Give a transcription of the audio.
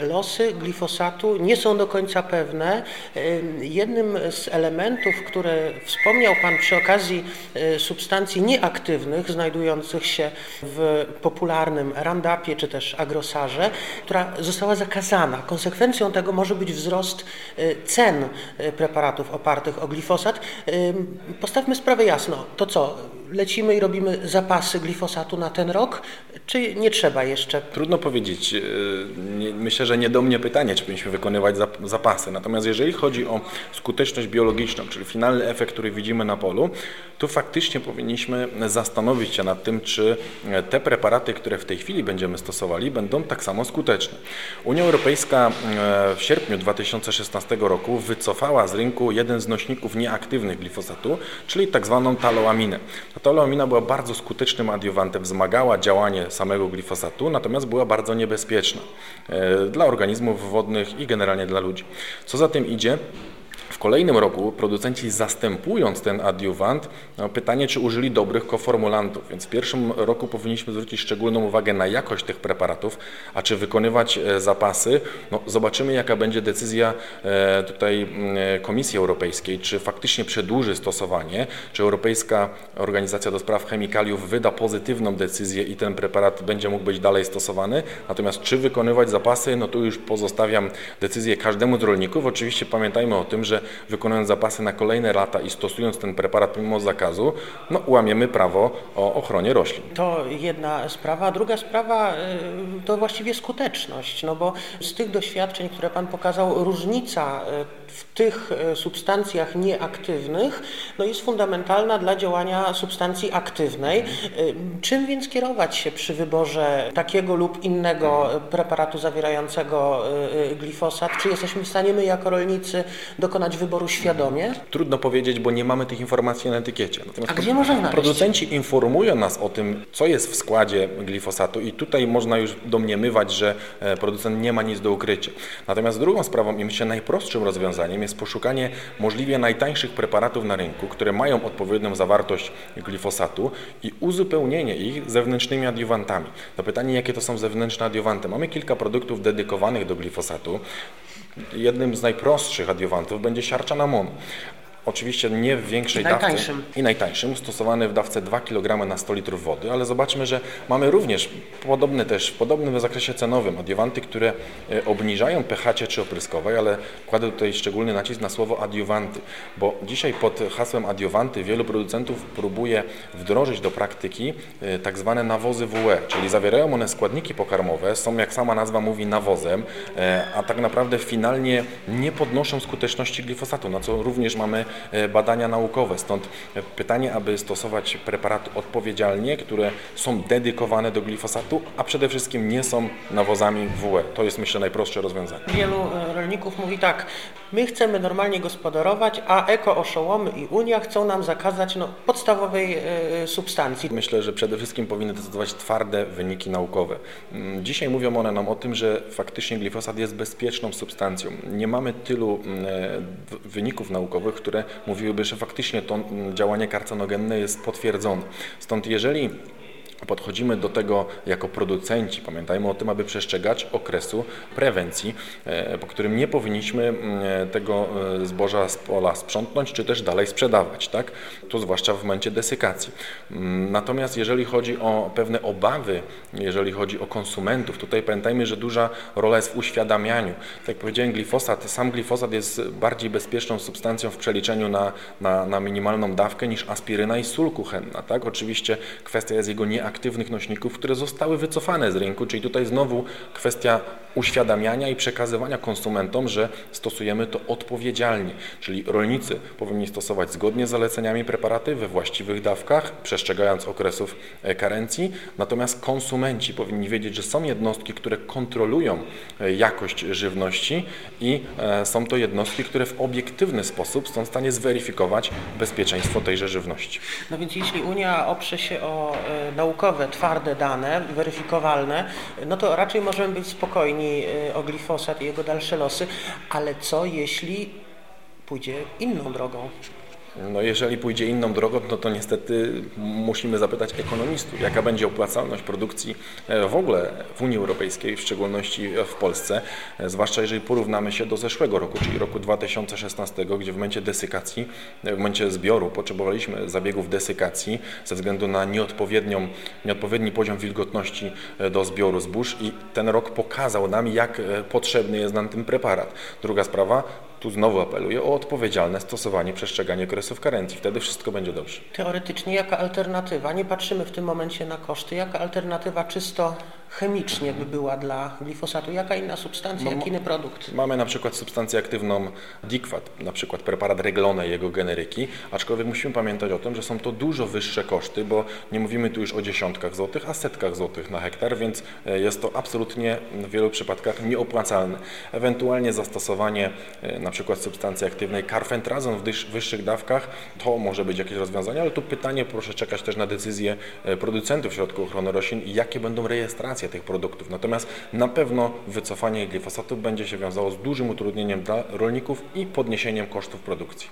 Losy glifosatu nie są do końca pewne. Jednym z elementów, które wspomniał Pan przy okazji e, substancji nieaktywnych znajdujących się w popularnym Roundupie czy też agrosarze, która została zakazana. Konsekwencją tego może być wzrost e, cen e, preparatów opartych o glifosat. Postawmy sprawę jasno. To co? Lecimy i robimy zapasy glifosatu na ten rok, czy nie trzeba jeszcze? Trudno powiedzieć. E, myślę, że nie do mnie pytanie, czy powinniśmy wykonywać zapasy. Natomiast jeżeli chodzi o skuteczność biologiczną, czyli finalny efekt, który widzimy na polu, tu faktycznie powinniśmy zastanowić się nad tym, czy te preparaty, które w tej chwili będziemy stosowali, będą tak samo skuteczne. Unia Europejska e, w sierpniu 2016 roku wycofała z rynku jeden z nośników nieaktywnych glifosatu, czyli tak zwaną taloaminę. Taloamina była bardzo skutecznym adiuwantem, wzmagała działanie samego glifosatu, natomiast była bardzo niebezpieczna e, dla organizmów wodnych i generalnie dla ludzi. Co za tym idzie, kolejnym roku producenci zastępując ten adiuwant, no pytanie, czy użyli dobrych koformulantów. Więc w pierwszym roku powinniśmy zwrócić szczególną uwagę na jakość tych preparatów, a czy wykonywać e, zapasy. No, zobaczymy, jaka będzie decyzja e, tutaj Komisji Europejskiej, czy faktycznie przedłuży stosowanie, czy Europejska Organizacja do Spraw Chemikaliów wyda pozytywną decyzję i ten preparat będzie mógł być dalej stosowany. Natomiast czy wykonywać zapasy, no tu już pozostawiam decyzję każdemu z rolników. Oczywiście pamiętajmy o tym, że wykonując zapasy na kolejne lata i stosując ten preparat pomimo zakazu, no łamiemy prawo o ochronie roślin. To jedna sprawa. Druga sprawa y, to właściwie skuteczność, no bo z tych doświadczeń, które Pan pokazał, różnica y, w tych y, substancjach nieaktywnych no jest fundamentalna dla działania substancji aktywnej. Czym więc kierować się przy wyborze takiego lub innego preparatu zawierającego glifosat? Czy jesteśmy w stanie my jako rolnicy dokonać wyboru świadomie? Trudno powiedzieć, bo nie mamy tych informacji na etykiecie. Natomiast A gdzie można znaleźć? Producenci informują nas o tym, co jest w składzie glifosatu i tutaj można już domniemywać, że e, producent nie ma nic do ukrycia. Natomiast drugą sprawą i myślę najprostszym rozwiązaniem jest poszukanie możliwie najtańszych preparatów na rynku, które mają odpowiednią zawartość glifosatu i uzupełnienie ich zewnętrznymi adiowantami. To pytanie, jakie to są zewnętrzne adiowanty. Mamy kilka produktów dedykowanych do glifosatu. Jednym z najprostszych adiowantów będzie siarczanamon. Oczywiście nie w większej najtańszym. dawce. I najtańszym, stosowany w dawce 2 kg na 100 litrów wody, ale zobaczmy, że mamy również podobny też, w podobnym zakresie cenowym adiuwanty, które e, obniżają pH czy opryskowej, ale kładę tutaj szczególny nacisk na słowo adiuwanty, bo dzisiaj pod hasłem adiuwanty wielu producentów próbuje wdrożyć do praktyki e, tak zwane nawozy WE, czyli zawierają one składniki pokarmowe, są jak sama nazwa mówi nawozem, e, a tak naprawdę finalnie nie podnoszą skuteczności glifosatu, na co również mamy badania naukowe. Stąd pytanie, aby stosować preparaty odpowiedzialnie, które są dedykowane do glifosatu, a przede wszystkim nie są nawozami WE. To jest myślę najprostsze rozwiązanie. Wielu e, rolników mówi tak, my chcemy normalnie gospodarować, a eko-oszołomy i Unia chcą nam zakazać no, podstawowej e, substancji. Myślę, że przede wszystkim powinny decydować twarde wyniki naukowe. Mm, dzisiaj mówią one nam o tym, że faktycznie glifosat jest bezpieczną substancją. Nie mamy tylu mm, wyników naukowych, które mówiłyby, że faktycznie to działanie karcinogenne jest potwierdzone. Stąd jeżeli podchodzimy do tego jako producenci. Pamiętajmy o tym, aby przestrzegać okresu prewencji, e, po którym nie powinniśmy mm, tego e, zboża z pola sprzątnąć, czy też dalej sprzedawać, tak? To zwłaszcza w momencie desykacji. Mm, natomiast jeżeli chodzi o pewne obawy, jeżeli chodzi o konsumentów, tutaj pamiętajmy, że duża rola jest w uświadamianiu. Tak jak powiedziałem, glifosat, sam glifosat jest bardziej bezpieczną substancją w przeliczeniu na, na, na minimalną dawkę niż aspiryna i sól kuchenna, tak? Oczywiście kwestia jest jego nieaktywności, aktywnych nośników, które zostały wycofane z rynku, czyli tutaj znowu kwestia uświadamiania i przekazywania konsumentom, że stosujemy to odpowiedzialnie, czyli rolnicy powinni stosować zgodnie z zaleceniami preparaty we właściwych dawkach, przestrzegając okresów e, karencji, natomiast konsumenci powinni wiedzieć, że są jednostki, które kontrolują e, jakość żywności i e, są to jednostki, które w obiektywny sposób są w stanie zweryfikować bezpieczeństwo tejże żywności. No więc jeśli Unia oprze się o naukę twarde dane, weryfikowalne, no to raczej możemy być spokojni y, o glifosat i jego dalsze losy, ale co jeśli pójdzie inną drogą? No jeżeli pójdzie inną drogą, no to niestety musimy zapytać ekonomistów, jaka będzie opłacalność produkcji e, w ogóle w Unii Europejskiej, w szczególności w Polsce, e, zwłaszcza jeżeli porównamy się do zeszłego roku, czyli roku 2016, gdzie w momencie desykacji, w momencie zbioru potrzebowaliśmy zabiegów desykacji ze względu na nieodpowiednią, nieodpowiedni poziom wilgotności do zbioru zbóż i ten rok pokazał nam, jak potrzebny jest nam ten preparat. Druga sprawa, tu znowu apeluję o odpowiedzialne stosowanie, przestrzeganie okresów karencji. Wtedy wszystko będzie dobrze. Teoretycznie jaka alternatywa, nie patrzymy w tym momencie na koszty, jaka alternatywa czysto chemicznie by była dla glifosatu? Jaka inna substancja, No, jaki inny produkt? Mamy na przykład substancję aktywną Dikwat, na przykład preparat Reglone jego generyki, aczkolwiek musimy pamiętać o tym, że są to dużo wyższe koszty, bo nie mówimy tu już o dziesiątkach złotych, a setkach złotych na hektar, więc e, jest to absolutnie w wielu przypadkach nieopłacalne. Ewentualnie zastosowanie e, na przykład substancji aktywnej karfentrazon w wyższych dawkach, to może być jakieś rozwiązanie, ale tu pytanie, proszę czekać też na decyzję e, producentów środków ochrony roślin i jakie będą rejestracje tych produktów. Natomiast na pewno wycofanie glifosatu będzie się wiązało z dużym utrudnieniem dla rolników i podniesieniem kosztów produkcji.